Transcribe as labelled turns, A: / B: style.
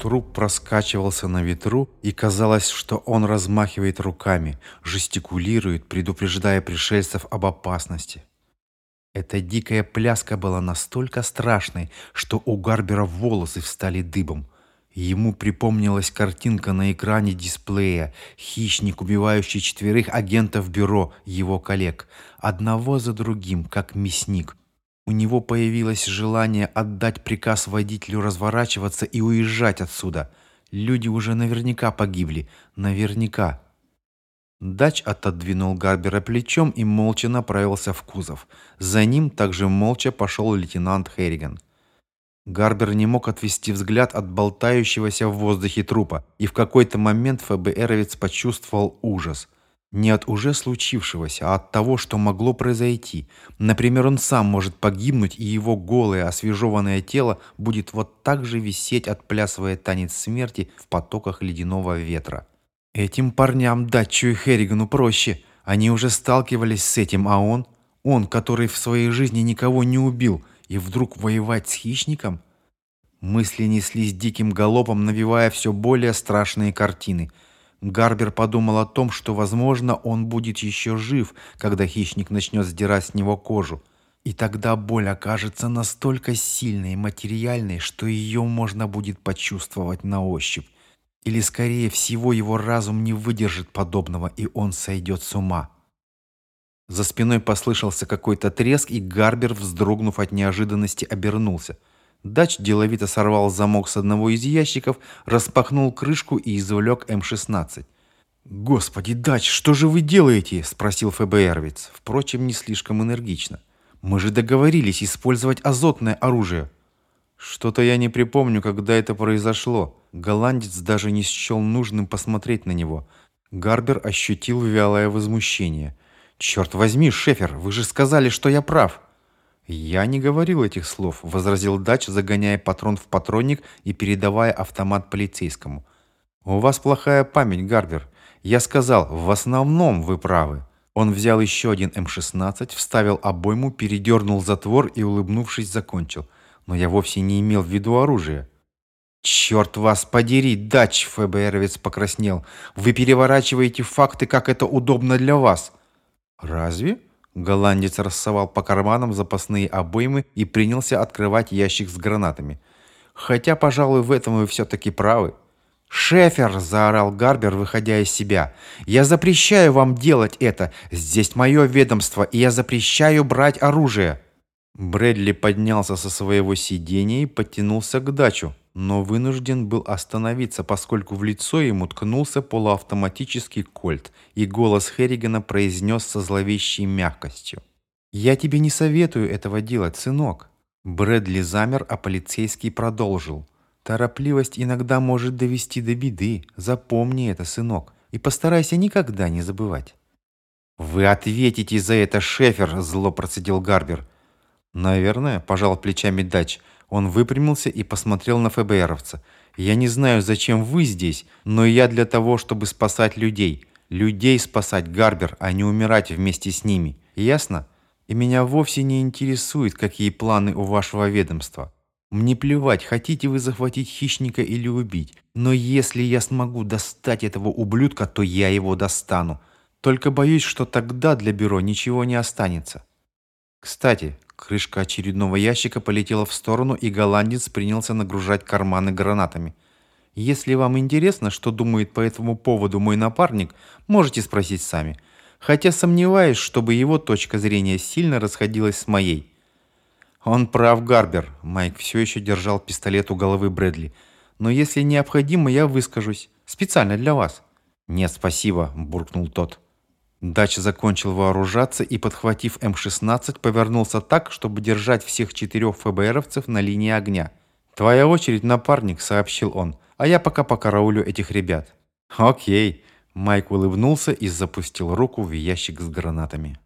A: Труп проскачивался на ветру, и казалось, что он размахивает руками, жестикулирует, предупреждая пришельцев об опасности. Эта дикая пляска была настолько страшной, что у Гарбера волосы встали дыбом. Ему припомнилась картинка на экране дисплея. Хищник, убивающий четверых агентов бюро, его коллег. Одного за другим, как мясник. У него появилось желание отдать приказ водителю разворачиваться и уезжать отсюда. Люди уже наверняка погибли. Наверняка. Дач отодвинул Гарбера плечом и молча направился в кузов. За ним также молча пошел лейтенант Херриган. Гарбер не мог отвести взгляд от болтающегося в воздухе трупа, и в какой-то момент ФБРовец почувствовал ужас. Не от уже случившегося, а от того, что могло произойти. Например, он сам может погибнуть, и его голое, освежеванное тело будет вот так же висеть, отплясывая танец смерти в потоках ледяного ветра. Этим парням Датчу и Херригану проще. Они уже сталкивались с этим, а он... Он, который в своей жизни никого не убил, и вдруг воевать с хищником? Мысли неслись диким галопом, навевая все более страшные картины. Гарбер подумал о том, что, возможно, он будет еще жив, когда хищник начнет сдирать с него кожу. И тогда боль окажется настолько сильной и материальной, что ее можно будет почувствовать на ощупь. Или, скорее всего, его разум не выдержит подобного, и он сойдет с ума. За спиной послышался какой-то треск, и Гарбер, вздрогнув от неожиданности, обернулся. Дач деловито сорвал замок с одного из ящиков, распахнул крышку и извлек М-16. «Господи, Дач, что же вы делаете?» – спросил ФБРовец, впрочем, не слишком энергично. «Мы же договорились использовать азотное оружие». «Что-то я не припомню, когда это произошло». Голландец даже не счел нужным посмотреть на него. Гарбер ощутил вялое возмущение – «Черт возьми, Шефер, вы же сказали, что я прав!» «Я не говорил этих слов», — возразил Дач, загоняя патрон в патронник и передавая автомат полицейскому. «У вас плохая память, Гарбер. Я сказал, в основном вы правы». Он взял еще один М-16, вставил обойму, передернул затвор и, улыбнувшись, закончил. «Но я вовсе не имел в виду оружие». «Черт вас подери, Дач!» — ФБРовец покраснел. «Вы переворачиваете факты, как это удобно для вас». «Разве?» Голландец рассовал по карманам запасные обоймы и принялся открывать ящик с гранатами. «Хотя, пожалуй, в этом вы все-таки правы». «Шефер!» – заорал Гарбер, выходя из себя. «Я запрещаю вам делать это! Здесь мое ведомство, и я запрещаю брать оружие!» Брэдли поднялся со своего сидения и подтянулся к дачу но вынужден был остановиться, поскольку в лицо ему ткнулся полуавтоматический кольт, и голос Херригана произнес со зловещей мягкостью. «Я тебе не советую этого делать, сынок». Брэдли замер, а полицейский продолжил. «Торопливость иногда может довести до беды. Запомни это, сынок, и постарайся никогда не забывать». «Вы ответите за это, Шефер!» – зло процедил Гарбер. «Наверное», – пожал плечами Дач – он выпрямился и посмотрел на ФБРовца. «Я не знаю, зачем вы здесь, но я для того, чтобы спасать людей. Людей спасать, Гарбер, а не умирать вместе с ними. Ясно? И меня вовсе не интересует, какие планы у вашего ведомства. Мне плевать, хотите вы захватить хищника или убить. Но если я смогу достать этого ублюдка, то я его достану. Только боюсь, что тогда для бюро ничего не останется. Кстати, Крышка очередного ящика полетела в сторону, и голландец принялся нагружать карманы гранатами. Если вам интересно, что думает по этому поводу мой напарник, можете спросить сами. Хотя сомневаюсь, чтобы его точка зрения сильно расходилась с моей. Он прав, Гарбер. Майк все еще держал пистолет у головы Брэдли. Но если необходимо, я выскажусь. Специально для вас. Нет, спасибо, буркнул тот. Дач закончил вооружаться и, подхватив М-16, повернулся так, чтобы держать всех четырех ФБРовцев на линии огня. «Твоя очередь, напарник», — сообщил он, «а я пока покараулю этих ребят». «Окей». Майк улыбнулся и запустил руку в ящик с гранатами.